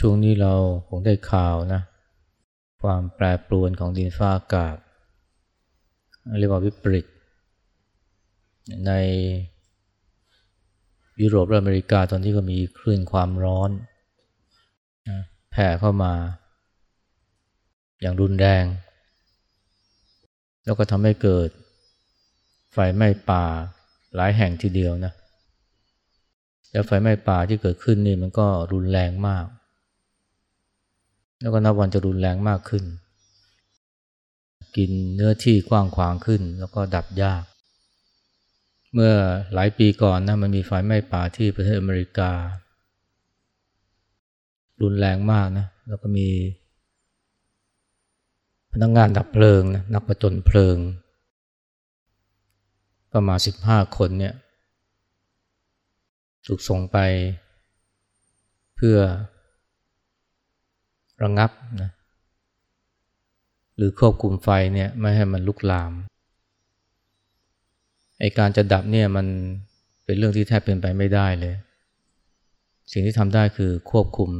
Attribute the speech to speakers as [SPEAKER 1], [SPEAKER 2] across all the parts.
[SPEAKER 1] ช่วงนี้เราคงได้ข่าวนะ ความแปรปรวนของดินฟ้าอากาศ เรียกว่าวิปริต ในยุโรปและอเมริกาตอนที่ก็มีคลื่นความร้อน แผ่เข้ามา อย่างรุนแรง แล้วก็ทำให้เกิด ไฟไหม้ป่าหลายแห่งทีเดียวนะแล้วไฟไหม้ป่าที่เกิดขึ้นนี่มันก็รุนแรงมาก แล้วก็นับวันจะรุนแรงมากขึ้น กินเนื้อที่กว้างขวางขึ้น แล้วก็ดับยาก เมื่อหลายปีก่อนนะมันมีไฟไหม้ป่าที่ประเทศอเมริกา รุนแรงมากนะ แล้วก็มีพนักงงานดับเพลิงนะนักประจนเพลิง ประมาณสิบห้าคนเนี่ยถูกส่งไป เพื่อ ระงับนะหรือควบคุมไฟเนี่ยไม่ให้มันลุกลามไอการจะดับเนี่ยมันเป็นเรื่องที่แทบเป็นไปไม่ได้เลย สิ่งที่ทำได้คือควบคุม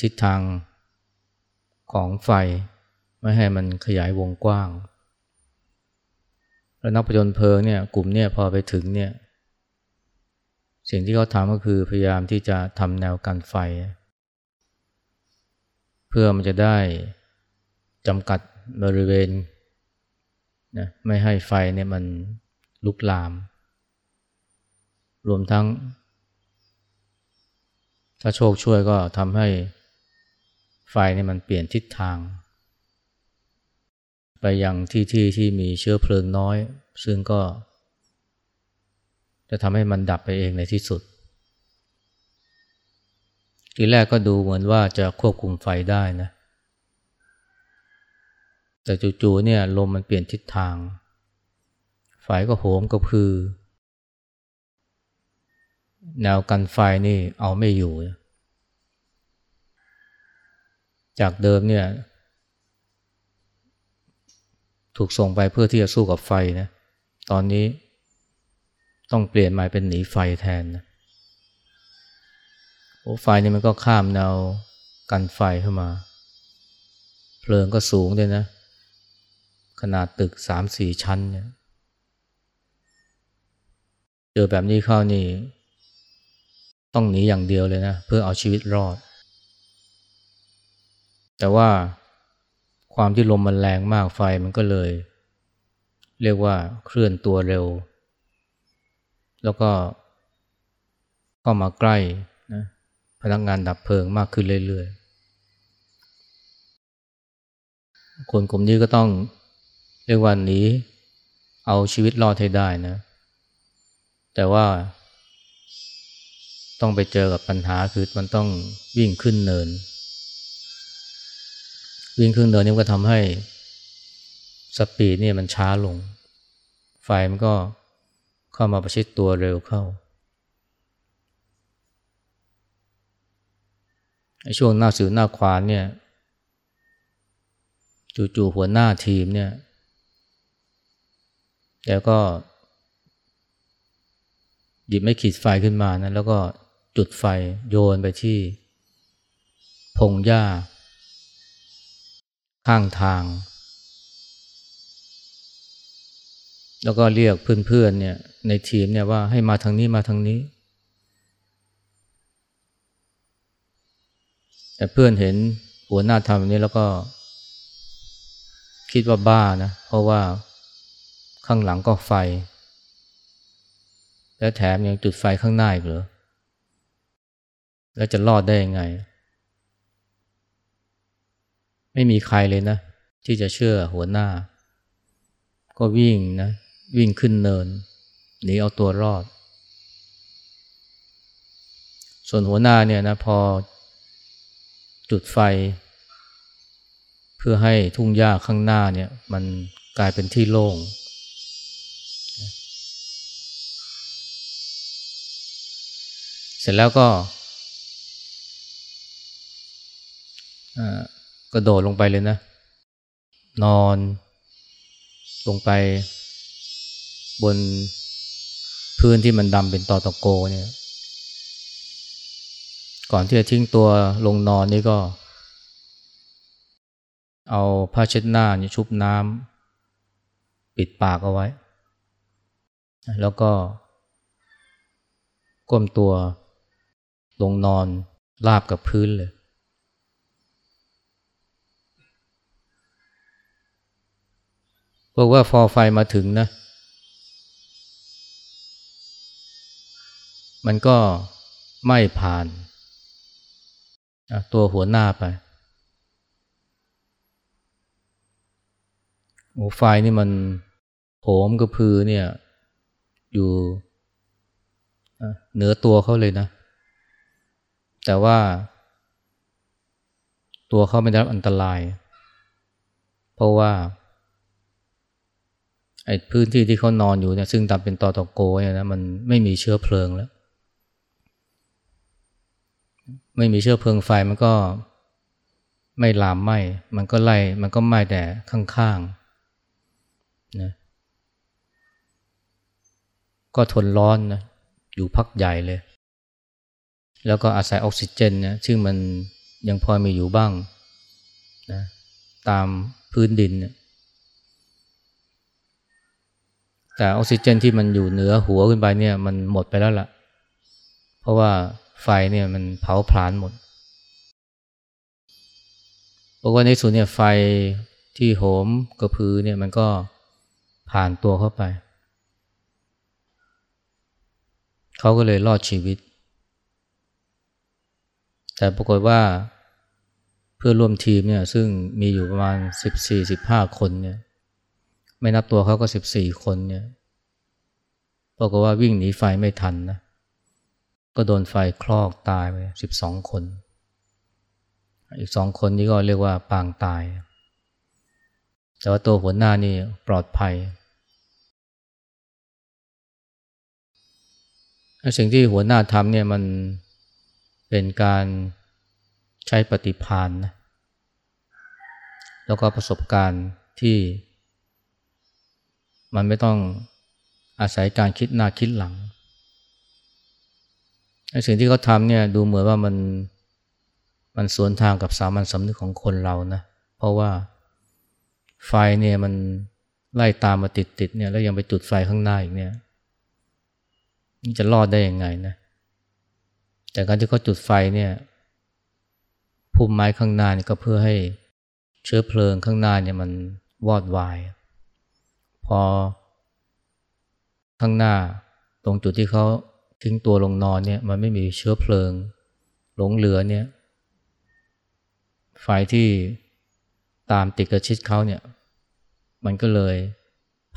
[SPEAKER 1] ทิศทางของไฟ ไม่ให้มันขยายวงกว้าง แล้วนักประจนเพลิงเนี่ยกลุ่มเนี่ยพอไปถึงเนี่ยสิ่งที่เขาทำก็คือพยายามที่จะทำแนวกันไฟ เพื่อมันจะได้จำกัดบริเวณนะไม่ให้ไฟเนี่ยมันลุกลาม รวมทั้ง ถ้าโชคช่วยก็ทำให้ไฟเนี่ยมันเปลี่ยนทิศทาง ไปยังที่ที่ที่มีเชื้อเพลิงน้อย ซึ่งก็ จะทำให้มันดับไปเองในที่สุด ทีแรกก็ดูเหมือนว่าจะควบคุมไฟได้นะ แต่จู่ๆเนี่ยลมมันเปลี่ยนทิศทาง ไฟก็โหมกระพือ แนวกันไฟนี่เอาไม่อยู่ จากเดิมเนี่ยถูกส่งไปเพื่อที่จะสู้กับไฟนะ ตอนนี้ต้องเปลี่ยนมาเป็นหนีไฟแทนนะ โอ้ไฟนี่มันก็ข้ามแนวกันไฟเข้ามา เพลิงก็สูงด้วยนะ ขนาดตึกสามสี่ชั้นเนี่ยเจอแบบนี้เข้านี่ ต้องหนีอย่างเดียวเลยนะ เพื่อเอาชีวิตรอด แต่ว่าความที่ลมมันแรงมากไฟมันก็เลย เรียกว่าเคลื่อนตัวเร็ว แล้วก็เข้ามาใกล้ พนักงานดับเพลิงมากขึ้นเรื่อยๆ คนกลุ่มนี้ก็ต้องเรียกว่านี้เอาชีวิตรอดให้ได้นะ แต่ว่า ต้องไปเจอกับปัญหาคือมันต้องวิ่งขึ้นเนิน วิ่งขึ้นเนินนี่ก็ทำให้สปีดนี่มันช้าลง ไฟมันก็เข้ามาประชิดตัวเร็วเข้าใน ช่วงหน้าสื่อหน้าควานเนี่ยจู่ๆหัวหน้าทีมเนี่ยแล้วก็ หยิบไม่ขีดไฟขึ้นมานะแล้วก็จุดไฟโยนไปที่ พงหญ้า ข้างทาง แล้วก็เรียกเพื่อนๆเนี่ยในทีมเนี่ยว่าให้มาทางนี้มาทางนี้ แต่ เพื่อนเห็นหัวหน้าทำแบบนี้แล้วก็ คิดว่าบ้านะ เพราะว่าข้างหลังก็ไฟ แล้วแถมยังจุดไฟข้างหน้าอีกเหรอ แล้วจะรอดได้ยังไง ไม่มีใครเลยนะ ที่จะเชื่อหัวหน้า ก็วิ่งนะ วิ่งขึ้นเนินหนีเอาตัวรอด ส่วนหัวหน้าเนี่ยนะพอ จุดไฟ เพื่อให้ทุ่งหญ้าข้างหน้าเนี่ยมันกลายเป็นที่โล่ง เสร็จแล้วก็กระโดดลงไปเลยนะ นอนลงไปบนพื้นที่มันดำเป็นตอตะโกเนี่ย ก่อนที่จะทิ้งตัวลงนอนนี่ก็ เอาผ้าเช็ดหน้านี่ชุบน้ำปิดปากเอาไว้ แล้วก็ ก้มตัวลงนอนราบกับพื้นเลย บอกว่าฟอไฟมาถึงนะ มันก็ไม่ผ่าน ตัวหัวหน้าไปโอ้ไฟนี่มันโหมกระพือเนี่ย อยู่เหนือตัวเขาเลยนะ แต่ว่า ตัวเขาไม่ได้รับอันตราย เพราะว่าไอ้พื้นที่ที่เขานอนอยู่เนี่ยซึ่งตามเป็นตอตอโกเนี่ยนะมันไม่มีเชื้อเพลิงแล้ว ไม่มีเชื้อเพลิงไฟมันก็ไม่ลามไหม้มันก็ไล่มันก็ไหม้แต่ข้างๆนะก็ทนร้อนนะอยู่พักใหญ่เลย แล้วก็อาศัยออกซิเจนนะซึ่งมันยังพอมีอยู่บ้างนะตามพื้นดินเนี่ยแต่ออกซิเจนที่มันอยู่เหนือหัวขึ้นไปเนี่ยมันหมดไปแล้วละ่ะ เพราะว่า ไฟเนี่ยมันเผาผลาญหมดเพราะว่าในส่วนเนี่ยไฟที่โหมกระพือเนี่ยมันก็ผ่านตัวเข้าไป เขาก็เลยรอดชีวิต แต่ปรากฏว่าเพื่อร่วมทีมเนี่ยซึ่งมีอยู่ประมาณ 14-15 คนเนี่ยไม่นับตัวเขาก็สิบสี่คนเนี่ยบอกฏว่าวิ่งหนีไฟไม่ทันนะ ก็โดนไฟคลอกตายไปสิบสองคน อีกสองคนนี้ก็เรียกว่าปางตาย แต่ว่าตัวหัวหน้านี่ปลอดภัยสิ่งที่หัวหน้าทำเนี่ยมันเป็นการใช้ปฏิพานนะแล้วก็ประสบการณ์ที่ มันไม่ต้องอาศัยการคิดหน้าคิดหลัง สิ่งที่เขาทำเนี่ยดูเหมือนว่ามันมันสวนทางกับสามัญสำนึกของคนเรานะ เพราะว่าไฟเนี่ยมันไล่ตามมาติดติดเนี่ยแล้วยังไปจุดไฟข้างหน้าอีกเนี่ยนี่จะรอดได้ยังไงนะ แต่การที่เขาจุดไฟเนี่ยพุ่มไม้ข้างหน้านี่ก็เพื่อให้เชื้อเพลิงข้างหน้าเนี่ยมันวอดวาย พอข้างหน้าตรงจุดที่เขา ทิ้งตัวลงนอนเนี่ยมันไม่มีเชื้อเพลิง หลงเหลือเนี่ยไฟที่ตามติดกระชิดเขาเนี่ย มันก็เลย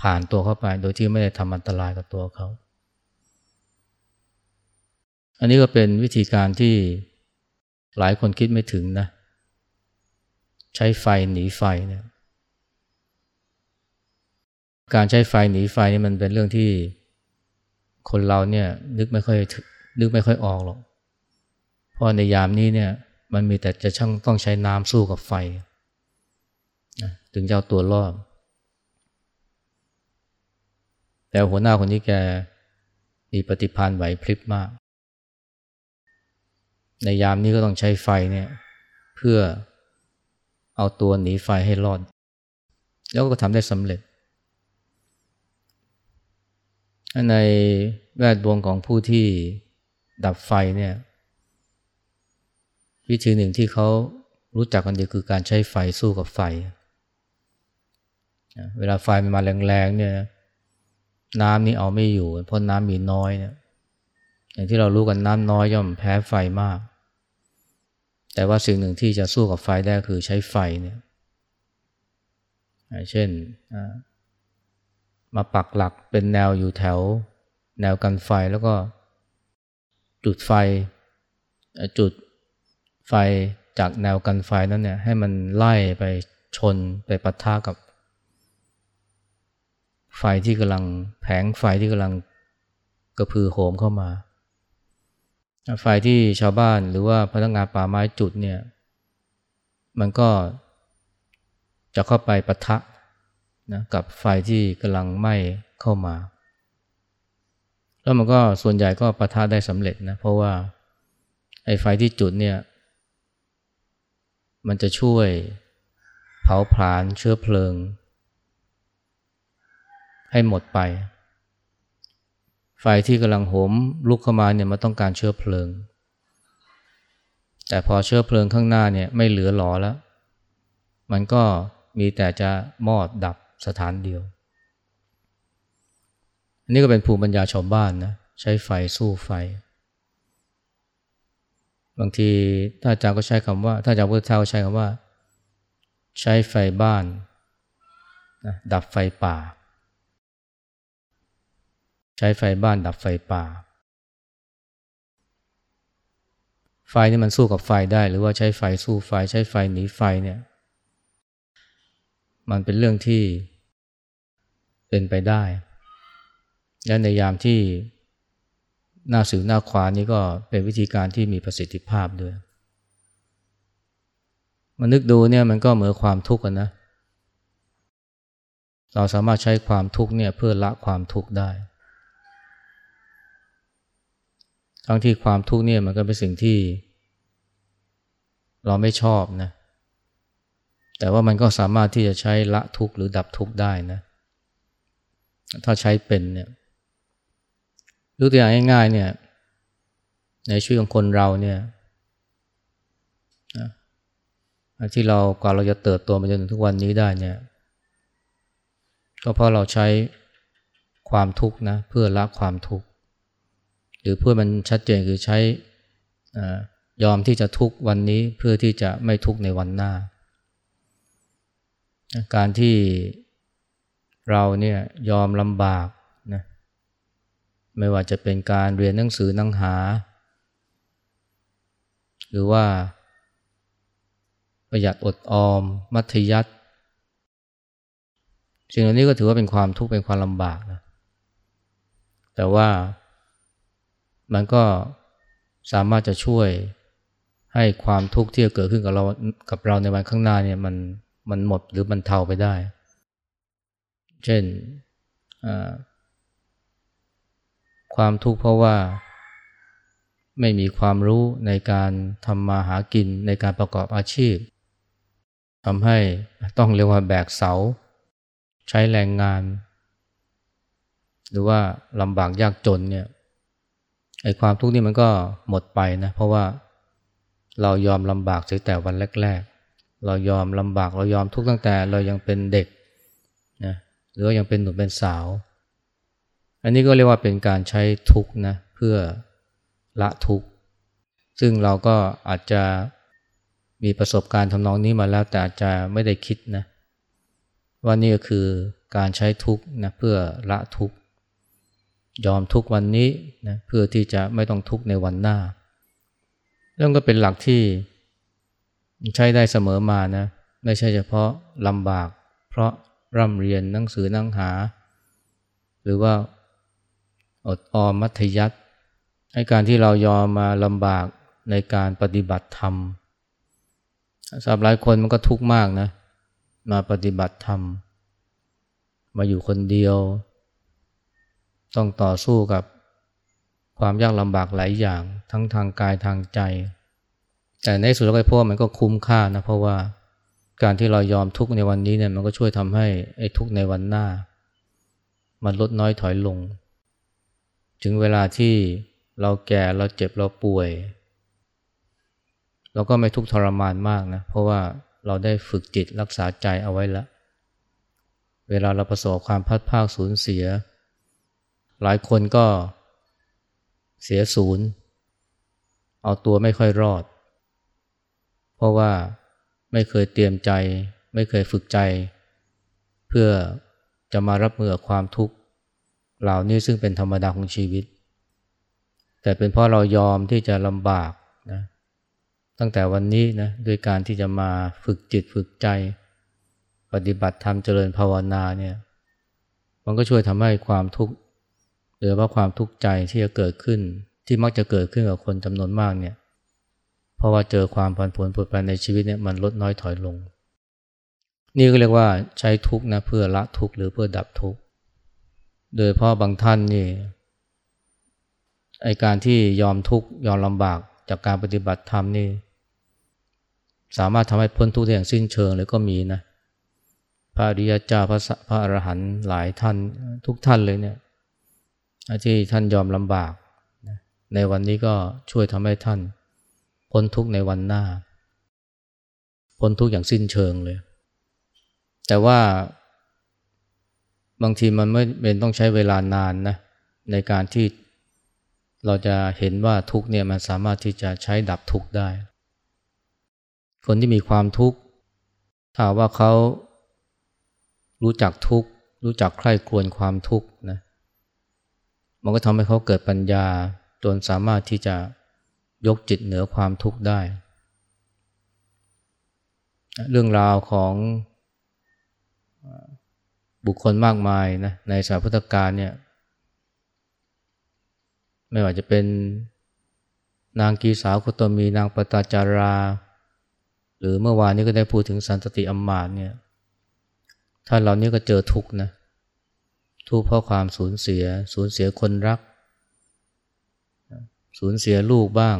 [SPEAKER 1] ผ่านตัวเข้าไป โดยที่ไม่ได้ทำอันตรายกับตัวเขา อันนี้ก็เป็นวิธีการที่หลายคนคิดไม่ถึงนะ ใช้ไฟหนีไฟเนี่ยการใช้ไฟหนีไฟนี่มันเป็นเรื่องที่ คนเราเนี่ยนึกไม่ค่อยนึกไม่ค่อยออกหรอก เพราะในยามนี้เนี่ยมันมีแต่จะช่างต้องใช้น้ำสู้กับไฟ ถึงจะเอาตัวรอด แต่หัวหน้าคนนี้แกมีปฏิพันธ์ไหวพริบมาก ในยามนี้ก็ต้องใช้ไฟเนี่ยเพื่อเอาตัวหนีไฟให้รอด แล้วก็ทำได้สำเร็จ ในแวดวงของผู้ที่ดับไฟเนี่ย วิธีหนึ่งที่เขารู้จักกันดีคือการใช้ไฟสู้กับไฟ เวลาไฟมันมาแรงๆเนี่ยน้ำนี่เอาไม่อยู่ เพราะน้ำมีน้อยเนี่ยอย่างที่เรารู้กันน้ำน้อยย่อมแพ้ไฟมาก แต่ว่าสิ่งหนึ่งที่จะสู้กับไฟได้คือใช้ไฟเนี่ยเช่น มาปักหลักเป็นแนวอยู่แถว แนวกันไฟแล้วก็ จุดไฟ จุดไฟจากแนวกันไฟนั้นเนี่ยให้มันไล่ไปชนไปปะทะกับ ไฟที่กำลังแผงไฟที่กำลังกระพือโหมเข้ามา ไฟที่ชาวบ้านหรือว่าพนักงานป่าไม้จุดเนี่ย มันก็จะเข้าไปปะทะ นะกับไฟที่กำลังไหม้เข้ามา แล้วมันก็ส่วนใหญ่ก็ประทะได้สำเร็จนะเพราะว่าไอ้ไฟที่จุดเนี่ยมันจะช่วยเผาผลาญเชื้อเพลิง ให้หมดไป ไฟที่กำลังโหมลุกเข้ามาเนี่ยมันต้องการเชื้อเพลิง แต่พอเชื้อเพลิงข้างหน้าเนี่ยไม่เหลือหลอแล้ว มันก็มีแต่จะมอดดับ สถานเดียว อันนี้ก็เป็นภูมิปัญญาชาวบ้านนะใช้ไฟสู้ไฟ บางทีถ้าอาจารย์ก็ใช้คำว่าถ้าอาจารย์พุทธเจ้าใช้คำว่า ใช้ไฟบ้านนะดับไฟป่า ใช้ไฟบ้านดับไฟป่า ไฟนี่มันสู้กับไฟได้ หรือว่าใช้ไฟสู้ไฟ ใช้ไฟหนีไฟเนี่ย มันเป็นเรื่องที่ เป็นไปได้ และในยามที่หน้าสิวหน้าขวานี่ก็เป็นวิธีการที่มีประสิทธิภาพด้วยมันนึกดูเนี่ยมันก็เหมือนความทุกข์นะ เราสามารถใช้ความทุกข์เนี่ยเพื่อละความทุกข์ได้ ทั้งที่ความทุกข์เนี่ยมันก็เป็นสิ่งที่ เราไม่ชอบนะ แต่ว่ามันก็สามารถที่จะใช้ละทุกข์หรือดับทุกข์ได้นะ ถ้าใช้เป็นเนี่ยยกตัวอย่างง่ายๆเนี่ยในชีวิตของคนเราเนี่ยที่เรากว่าเราจะเติบโตมาจนถึงทุกวันนี้ได้เนี่ยก็เพราะเราใช้ความทุกข์นะเพื่อละความทุกข์หรือเพื่อมันชัดเจนคือใช้ยอมที่จะทุกข์วันนี้เพื่อที่จะไม่ทุกข์ในวันหน้า การที่ เราเนี่ยยอมลำบากนะไม่ว่าจะเป็นการเรียนหนังสือนังหา หรือว่าประหยัดอดออม มัธยัติสิ่งเหล่านี้ก็ถือว่าเป็นความทุกข์เป็นความลำบากนะแต่ว่ามันก็สามารถจะช่วยให้ความทุกข์ที่จะเกิดขึ้นกับเรากับเราในวันข้างหน้าเนี่ยมันมันหมดหรือมันเทาไปได้ เช่นความทุกข์เพราะว่าไม่มีความรู้ในการทำมาหากินในการประกอบอาชีพทำให้ต้องเรียกว่าแบกเสา ใช้แรงงาน หรือว่าลำบากยากจนเนี่ยไอ้ความทุกข์นี่มันก็หมดไปนะ เพราะว่าเรายอมลำบากเสียแต่วันแรกเรายอมลำบากเรายอมทุกข์ตั้งแต่เรายังเป็นเด็ก หรือยังเป็นหนุ่มเป็นสาว อันนี้ก็เรียกว่าเป็นการใช้ทุกนะเพื่อละทุกซึ่งเราก็อาจจะมีประสบการณ์ทำนองนี้มาแล้วแต่อาจจะไม่ได้คิดนะว่านี่ก็คือการใช้ทุกนะเพื่อละทุกยอมทุกวันนี้นะเพื่อที่จะไม่ต้องทุกในวันหน้าเรื่องก็เป็นหลักที่ใช้ได้เสมอมานะไม่ใช่เฉพาะลำบาก เพราะ ร่ำเรียนหนังสือนั่งหา หรือว่าอดออมมัธยัติให้การที่เรายอมมาลำบากในการปฏิบัติธรรมสำหรับหลายคนมันก็ทุกข์มากนะ มาปฏิบัติธรรม มาอยู่คนเดียว ต้องต่อสู้กับความยากลำบากหลายอย่างทั้งทางกายทางใจ แต่ในสุดแล้วก็พวกมันก็คุ้มค่านะเพราะว่า การที่เรายอมทุกข์ในวันนี้เนี่ยมันก็ช่วยทำให้ไอ้ทุกข์ในวันหน้า มันลดน้อยถอยลง ถึงเวลาที่เราแก่เราเจ็บเราป่วย เราก็ไม่ทุกข์ทรมานมากนะ เพราะว่าเราได้ฝึกจิตรักษาใจเอาไว้แล้วเวลาเราประสบความพัดภาคสูญเสีย หลายคนก็เสียศูนย์ เอาตัวไม่ค่อยรอด เพราะว่า ไม่เคยเตรียมใจ ไม่เคยฝึกใจ เพื่อจะมารับมือกับความทุกข์เหล่านี้ซึ่งเป็นธรรมดาของชีวิต แต่เป็นเพราะเรายอมที่จะลำบากนะตั้งแต่วันนี้นะด้วยการที่จะมาฝึกจิตฝึกใจ ปฏิบัติธรรมเจริญภาวนาเนี่ยมันก็ช่วยทำให้ความทุกข์หรือว่าความทุกข์ใจที่จะเกิดขึ้นที่มักจะเกิดขึ้นกับคนจำนวนมากเนี่ย เพราะว่าเจอความผันผวนปวดไปในชีวิตเนี่ยมันลดน้อยถอยลง นี่ก็เรียกว่าใช้ทุกนะเพื่อละทุกหรือเพื่อดับทุกโดยเพราะบางท่านนี่ไอการที่ยอมทุกยอมลำบากจากการปฏิบัติธรรมนี่สามารถทำให้พ้นทุกข์ได้อย่างสิ้นเชิงเลยก็มีนะพระอริยเจ้าพระพระอรหันต์หลายท่านทุกท่านเลยเนี่ยที่ท่านยอมลำบาก ในวันนี้ก็ช่วยทำให้ท่าน พ้นทุกข์ในวันหน้า พ้นทุกข์อย่างสิ้นเชิงเลย แต่ว่าบางทีมันไม่เป็นต้องใช้เวลานานนะในการที่เราจะเห็นว่าทุกเนี่ยมันสามารถที่จะใช้ดับทุกได้ คนที่มีความทุกข์ถ้าว่าเขารู้จักทุกรู้จักใคร่ครวญความทุกข์นะมันก็ทำให้เขาเกิดปัญญาจนสามารถที่จะ ยกจิตเหนือความทุกข์ได้ เรื่องราวของบุคคลมากมายนะในสายพุทธกาลเนี่ย ไม่ว่าจะเป็นนางกีสาวคุตมีนางปตาจารา หรือเมื่อวานนี้ก็ได้พูดถึงสันตติอัมมาตเนี่ยท่านเหล่านี้ก็เจอทุกข์นะทุกข์เพราะความสูญเสีย สูญเสียคนรัก สูญเสียลูกบ้าง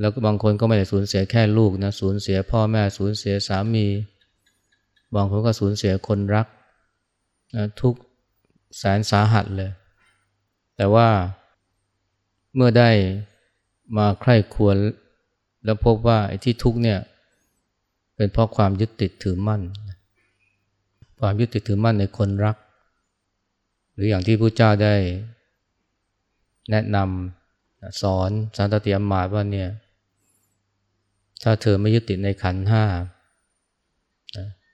[SPEAKER 1] แล้วก็บางคนก็ไม่ได้สูญเสียแค่ลูกนะสูญเสียพ่อแม่สูญเสียสามี บางคนก็สูญเสียคนรักนะทุกแสนสาหัสเลย แต่ว่าเมื่อได้มาใคร่ควรแล้วพบว่าไอ้ที่ทุกเนี่ยเป็นเพราะความยึดติดถือมั่น ความยึดติดถือมั่นในคนรัก หรืออย่างที่พระเจ้าได้ แนะนำสอนสันตติยมาว่าเนี่ยถ้าเธอไม่ยึดติดในขันห้า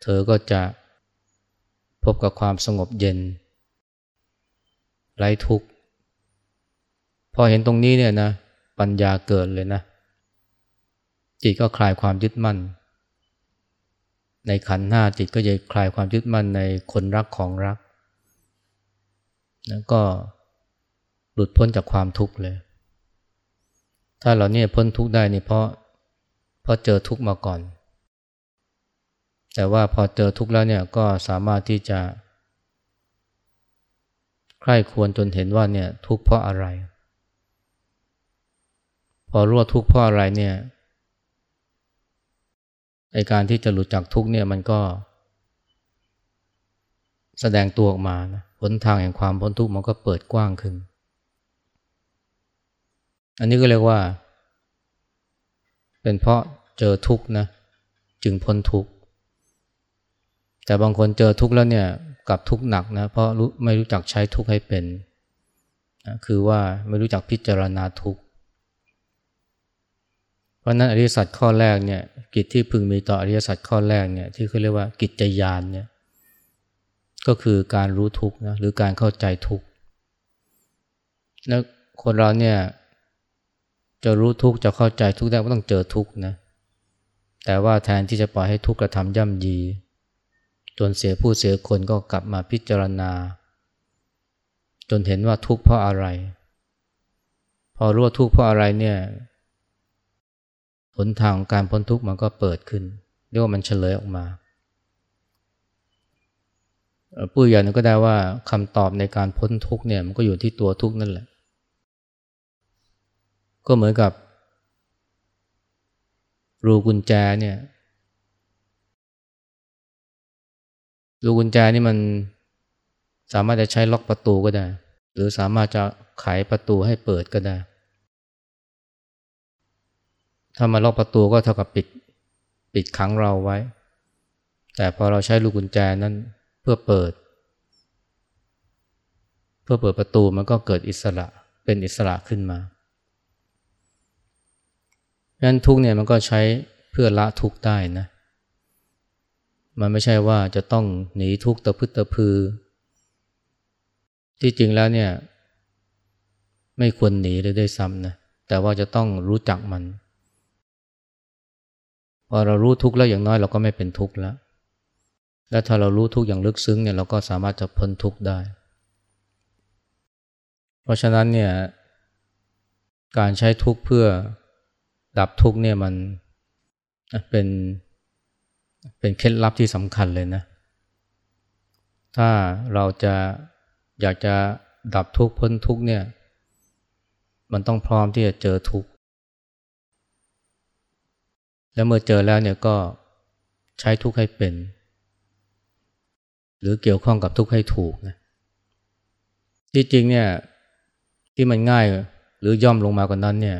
[SPEAKER 1] เธอก็จะพบกับความสงบเย็น ไร้ทุกข์ พอเห็นตรงนี้เนี่ยนะปัญญาเกิดเลยนะ จิตก็คลายความยึดมั่น ในขันห้าจิตก็จะคลายความยึดมั่นในคนรักของรัก แล้วก็ หลุดพ้นจากความทุกข์เลย ถ้าเราเนี่ยพ้นทุกข์ได้นี่เพราะเพราะเจอทุกข์มาก่อน แต่ว่าพอเจอทุกข์แล้วเนี่ยก็สามารถที่จะใคร่ควรจนเห็นว่าเนี่ยทุกข์เพราะอะไร พอรู้ว่าทุกข์เพราะอะไรเนี่ยไอการที่จะหลุดจากทุกข์เนี่ยมันก็ แสดงตัวออกมานะหนทางแห่งความพ้นทุกข์มันก็เปิดกว้างขึ้น อันนี้ก็เรียกว่า เป็นเพราะเจอทุกข์นะจึงพ้นทุกข์ แต่บางคนเจอทุกข์แล้วเนี่ยกับทุกข์หนักนะเพราะไม่รู้จักใช้ทุกข์ให้เป็นนะคือว่าไม่รู้จักพิจารณาทุกข์ เพราะนั้นอริยสัจข้อแรกเนี่ยกิจที่พึงมีต่ออริยสัจข้อแรกเนี่ยที่เขาเรียกว่ากิจยานเนี่ยก็คือการรู้ทุกข์นะหรือการเข้าใจทุกข์แล้วคนเราเนี่ย จะรู้ทุกจะเข้าใจทุกได้ก็ต้องเจอทุกนะแต่ว่าแทนที่จะปล่อยให้ทุกกระทำย่ำยี จนเสียผู้เสียคนก็กลับมาพิจารณา จนเห็นว่าทุกข์เพราะอะไร พอรู้ว่าทุกข์เพราะอะไรเนี่ยหนทางการพ้นทุกข์มันก็เปิดขึ้นเรียกว่ามันเฉลยออกมาปุ้ยยันก็ได้ว่าคำตอบในการพ้นทุกข์เนี่ยมันก็อยู่ที่ตัวทุกข์นั่นแหละ ก็เหมือนกับ รูกุญแจเนี่ย รูกุญแจนี่มันสามารถจะใช้ล็อกประตูก็ได้ หรือสามารถจะไขประตูให้เปิดก็ได้ ถ้ามาล็อกประตูก็เท่ากับปิดปิดขังเราไว้ แต่พอเราใช้ลูกกุญแจนั้นเพื่อเปิด เพื่อเปิดประตูมันก็เกิดอิสระเป็นอิสระขึ้นมา งนั้นทุกเนี่ยมันก็ใช้เพื่อละทุกได้นะ มันไม่ใช่ว่าจะต้องหนีทุกตะพึตะพือ ที่จริงแล้วเนี่ย ไม่ควรหนีเลยด้วยซ้ำนะ แต่ว่าจะต้องรู้จักมันพอเรารู้ทุกข์แล้วอย่างน้อยเราก็ไม่เป็นทุกข์แล้ว และถ้าเรารู้ทุกข์อย่างลึกซึ้งเนี่ยเราก็สามารถจะพ้นทุกข์ได้ เพราะฉะนั้นเนี่ยการใช้ทุกข์เพื่อ ดับทุกเนี่ยมันเป็นเป็นเคล็ดลับที่สำคัญเลยนะ ถ้าเราจะอยากจะดับทุกพ้นทุกเนี่ย มันต้องพร้อมที่จะเจอทุกแล้วเมื่อเจอแล้วเนี่ยก็ใช้ทุกให้เป็น หรือเกี่ยวข้องกับทุกให้ถูกนะที่จริงเนี่ยที่มันง่ายหรือย่อมลงมากว่านั้นเนี่ย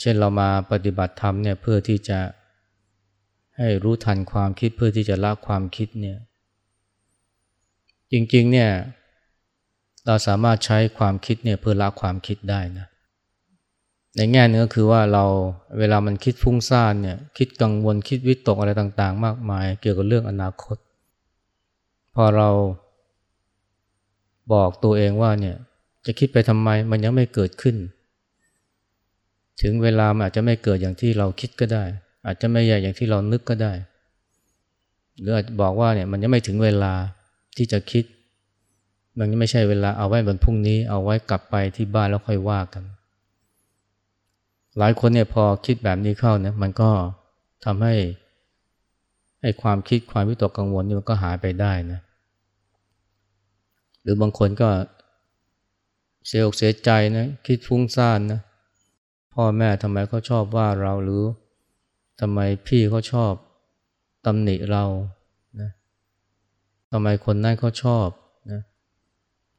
[SPEAKER 1] เช่นเรามาปฏิบัติธรรมเนี่ยเพื่อที่จะให้รู้ทันความคิดเพื่อที่จะละความคิดเนี่ยจริงๆเนี่ยเราสามารถใช้ความคิดเนี่ยเพื่อละความคิดได้นะในแง่นึงก็คือว่าเราเวลามันคิดฟุ้งซ่านเนี่ยคิดกังวลคิดวิตกอะไรต่างๆ มากมาย เกี่ยวกับเรื่องอนาคต พอเราบอกตัวเองว่าเนี่ยจะคิดไปทำไมมันยังไม่เกิดขึ้น ถึงเวลามันอาจจะไม่เกิดอย่างที่เราคิดก็ได้ อาจจะไม่ใหญ่อย่างที่เรานึกก็ได้ หรืออาจจะบอกว่าเนี่ยมันยังไม่ถึงเวลาที่จะคิด มันยังไม่ใช่เวลาเอาไว้บนพรุ่งนี้ เอาไว้กลับไปที่บ้านแล้วค่อยว่ากัน หลายคนเนี่ยพอคิดแบบนี้เข้าเนี่ยมันก็ทำให้ให้ความคิดความวิตกกังวลนี่มันก็หายไปได้นะหรือบางคนก็เสียอกเสียใจนะคิดฟุ้งซ่านนะ พ่อแม่ทำไมเขาชอบว่าเราหรือทำไมพี่เขาชอบตำหนิเรานะทำไมคนนั้นเขาชอบนะ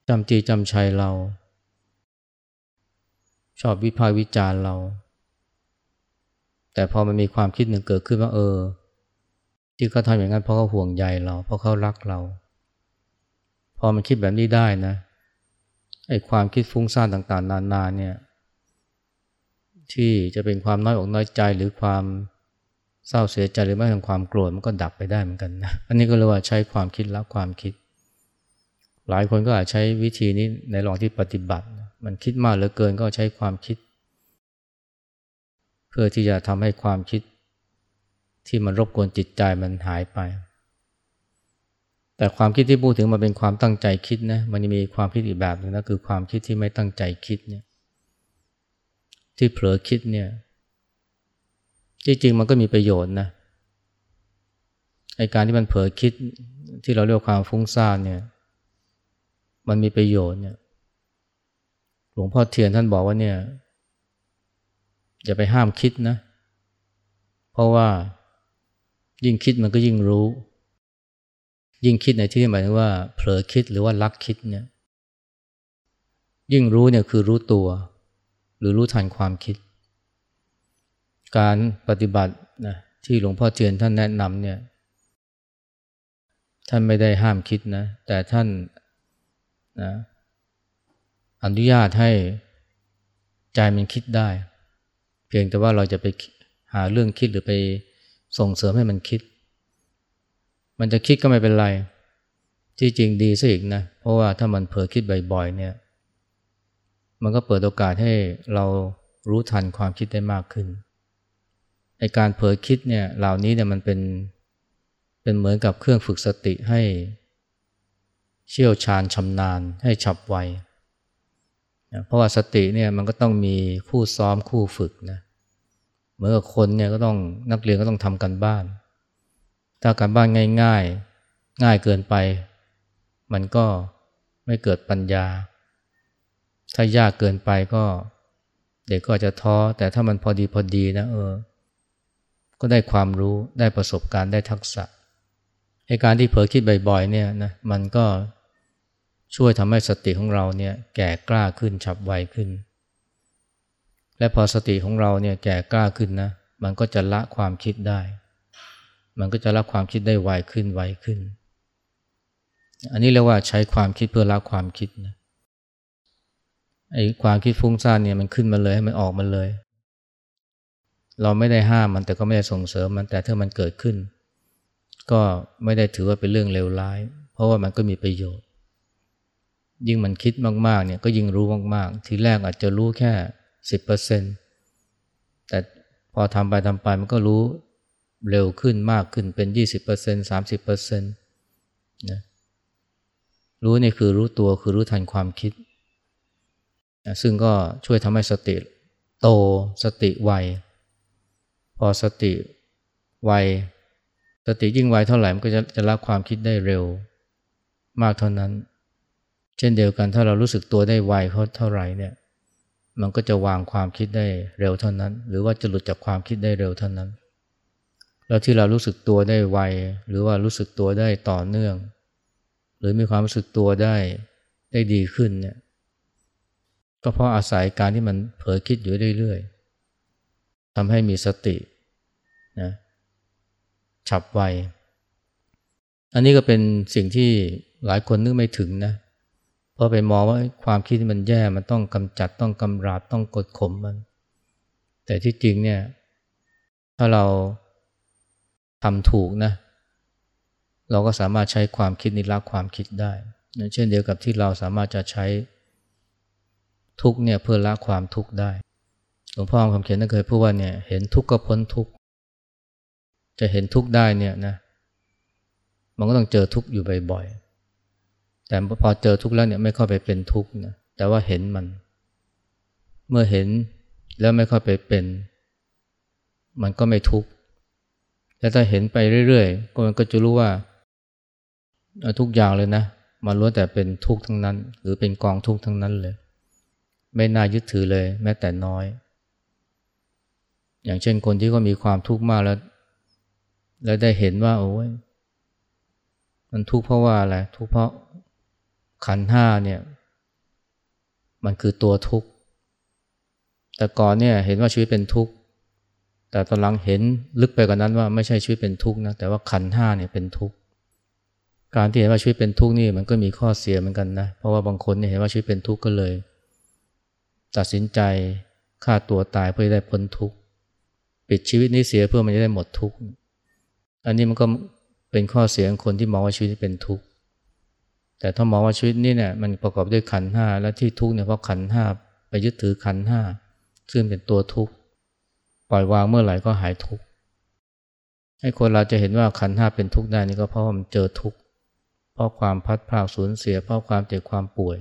[SPEAKER 1] จำจีจำชัยเรา ชอบวิพากษ์วิจารณ์เรา แต่พอมันมีความคิดหนึ่งเกิดขึ้นว่าเออ ที่เขาทำอย่างนั้นเพราะเขาห่วงใยเรา เพราะเขารักเรา พอมันคิดแบบนี้ได้นะไอ้ความคิดฟุ้งซ่านต่างๆ นานาเนี่ย ที่จะเป็นความน้อยอกน้อยใจหรือความเศร้าเสียใจหรือแม้แต่ความโกรธมันก็ดับไปได้เหมือนกันนะอันนี้ก็เรียกว่าใช้ความคิดละความคิด หลายคนก็อาจใช้วิธีนี้ในระหว่างที่ปฏิบัติ มันคิดมากเหลือเกินก็ใช้ความคิด เพื่อที่จะทำให้ความคิด ที่มันรบกวนจิตใจมันหายไป แต่ความคิดที่พูดถึงมันเป็นความตั้งใจคิดนะมันมีความคิดอีกแบบนึงนะคือความคิดที่ไม่ตั้งใจคิดเนี่ย ที่เผลอคิดเนี่ยจริงๆมันก็มีประโยชน์นะไอการที่มันเผลอคิดที่เราเรียกความฟุ้งซ่านเนี่ย มันมีประโยชน์เนี่ย หลวงพ่อเทียนท่านบอกว่าเนี่ย อย่าไปห้ามคิดนะ เพราะว่ายิ่งคิดมันก็ยิ่งรู้ ยิ่งคิดในที่หมายถึงว่าเผลอคิดหรือว่าลักคิดเนี่ย ยิ่งรู้เนี่ยคือรู้ตัว หรือรู้ทันความคิด การปฏิบัตินะที่หลวงพ่อเจียนท่านแนะนำเนี่ยท่านไม่ได้ห้ามคิดนะ แต่ท่านนะอนุญาตให้ใจมันคิดได้ เพียงแต่ว่าเราจะไปหาเรื่องคิดหรือไปส่งเสริมให้มันคิด มันจะคิดก็ไม่เป็นไร ที่จริงดีซะอีกนะ เพราะว่าถ้ามันเผลอคิดบ่อยๆเนี่ย มันก็เปิดโอกาสให้เรารู้ทันความคิดได้มากขึ้นไอการเผลอคิดเนี่ยเหล่านี้เนี่ยมันเป็นเป็นเหมือนกับเครื่องฝึกสติให้เชี่ยวชาญชำนาญให้ฉับไวเพราะว่าสติเนี่ยมันก็ต้องมีคู่ซ้อมคู่ฝึกนะเหมือนกับคนเนี่ยก็ต้องนักเรียนก็ต้องทำกันบ้าน ถ้าการบ้านง่าย ๆ ง่ายเกินไป มันก็ไม่เกิดปัญญา ถ้ายากเกินไปก็ เด็กก็จะท้อ แต่ถ้ามันพอดีพอดีนะเออ ก็ได้ความรู้ได้ประสบการณ์ได้ทักษะในการที่เผลอคิดบ่อยๆเนี่ยนะมันก็ช่วยทำให้สติของเราเนี่ยแก่กล้าขึ้นฉับไวขึ้น และพอสติของเราเนี่ยแก่กล้าขึ้นนะ มันก็จะละความคิดได้ มันก็จะรับความคิดได้ไวขึ้นไวขึ้น อันนี้เรียกว่าใช้ความคิดเพื่อละความคิดนะ ไอ้ความคิดฟุ้งซ่านเนี่ยมันขึ้นมาเลยให้มันออกมาเลย เราไม่ได้ห้ามมันแต่ก็ไม่ได้ส่งเสริมมันแต่ถ้ามันเกิดขึ้น ก็ไม่ได้ถือว่าเป็นเรื่องเลวร้าย เพราะว่ามันก็มีประโยชน์ ยิ่งมันคิดมากๆเนี่ยก็ยิ่งรู้มากๆ ทีแรกอาจจะรู้แค่สิบเปอร์เซ็นแต่พอทำไปทำไปมันก็รู้เร็วขึ้นมากขึ้นเป็น20% 30%นะรู้นี่คือรู้ตัวคือรู้ทันความคิด ซึ่งก็ช่วยทำให้สติโตสติไวพอสติไวสติยิ่งไวเท่าไหร่มันก็จะจะรับความคิดได้เร็ว มากเท่านั้น เช่นเดียวกันถ้าเรารู้สึกตัวได้ไวเขาเท่าไหร่เนี่ยมันก็จะวางความคิดได้เร็วเท่านั้น หรือว่าจะหลุดจากความคิดได้เร็วเท่านั้น แล้วที่เรารู้สึกตัวได้ไวหรือว่ารู้สึกตัวได้ต่อเนื่อง หรือมีความรู้สึกตัวได้ได้ดีขึ้นเนี่ย ก็เพราะอาศัยการที่มันเผลอคิดอยู่เรื่อยๆทำให้มีสตินะฉับไว อันนี้ก็เป็นสิ่งที่หลายคนนึกไม่ถึงนะ เพราะไปมองว่าความคิดมันแย่มันต้องกำจัดต้องกำราบต้องกดข่มมัน แต่ที่จริงเนี่ยถ้าเราทำถูกนะ เราก็สามารถใช้ความคิดนี้ละความคิดได้เช่นเดียวกับที่เราสามารถจะใช้ ทุกเนี่ยเพื่อละความทุกได้หลวงพ่อคำเขียนนั่นเคยพูดว่าเนี่ยเห็นทุกข์ก็พ้นทุกจะเห็นทุกได้เนี่ยนะมันก็ต้องเจอทุกข์อยู่บ่อยๆ แต่พอเจอทุกข์แล้วเนี่ยไม่เข้าไปเป็นทุกข์นะ แต่ว่าเห็นมัน เมื่อเห็นแล้วไม่เข้าไปเป็น มันก็ไม่ทุกข์ แล้วถ้าเห็นไปเรื่อยๆ ก็มันก็จะรู้ว่า ทุกอย่างเลยนะ มันล้วนแต่เป็นทุกข์ทั้งนั้น หรือเป็นกองทุกข์ทั้งนั้นเลย ไม่น่ายึดถือเลย แม้แต่น้อย อย่างเช่นคนที่ก็มีความทุกข์มากแล้ว แล้วได้เห็นว่า โอ้ยมันทุกข์เพราะว่าอะไรทุกข์เพราะขันห้าเนี่ย มันคือตัวทุกข์แต่ก่อนเนี่ยเห็นว่าชีวิตเป็นทุกข์แต่ตอนหลังเห็นลึกไปกว่านั้นว่าไม่ใช่ชีวิตเป็นทุกข์นะแต่ว่าขันห้าเนี่ยเป็นทุกข์การที่เห็นว่าชีวิตเป็นทุกข์นี่มันก็มีข้อเสียเหมือนกันนะเพราะว่าบางคนเนี่ยเห็นว่าชีวิตเป็นทุกข์ก็เลย ตัดสินใจฆ่าตัวตายเพื่อได้พ้นทุกข์ปิดชีวิตนี้เสียเพื่อมันจะได้หมดทุกข์อันนี้มันก็เป็นข้อเสียของคนที่มองว่าชีวิตเป็นทุกข์แต่ถ้ามองว่าชีวิตนี้เนี่ยมันประกอบด้วยขันห้าและที่ทุกข์เนี่ยเพราะขันห้าไปยึดถือขันห้าซึ่งเป็นตัวทุกข์ปล่อยวางเมื่อไหร่ก็หายทุกข์ให้คนเราจะเห็นว่าขันห้าเป็นทุกข์ได้นี่ก็เพราะมันเจอทุกข์เพราะความพัดพลาดสูญเสียเพราะความเจ็บความป่วย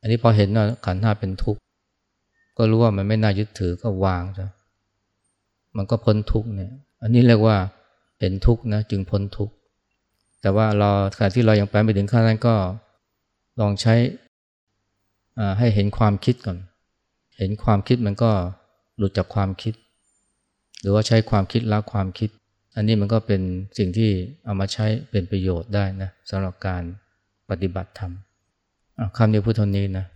[SPEAKER 1] อันนี้พอเห็นว่าขันห้าเป็นทุกข์ ก็รู้ว่ามันไม่น่ายึดถือก็วางจ้ะมันก็พ้นทุกเนี่ย อันนี้เรียกว่าเห็นทุกนะจึงพ้นทุกแต่ว่าเราขณะที่เรายังไปไม่ถึงขั้นนั้นก็ลองใช้ให้เห็นความคิดก่อน เห็นความคิดมันก็หลุดจากความคิด หรือว่าใช้ความคิดละความคิด อันนี้มันก็เป็นสิ่งที่เอามาใช้เป็นประโยชน์ได้นะสำหรับการปฏิบัติธรรมคำนี้พูดเท่านี้นะ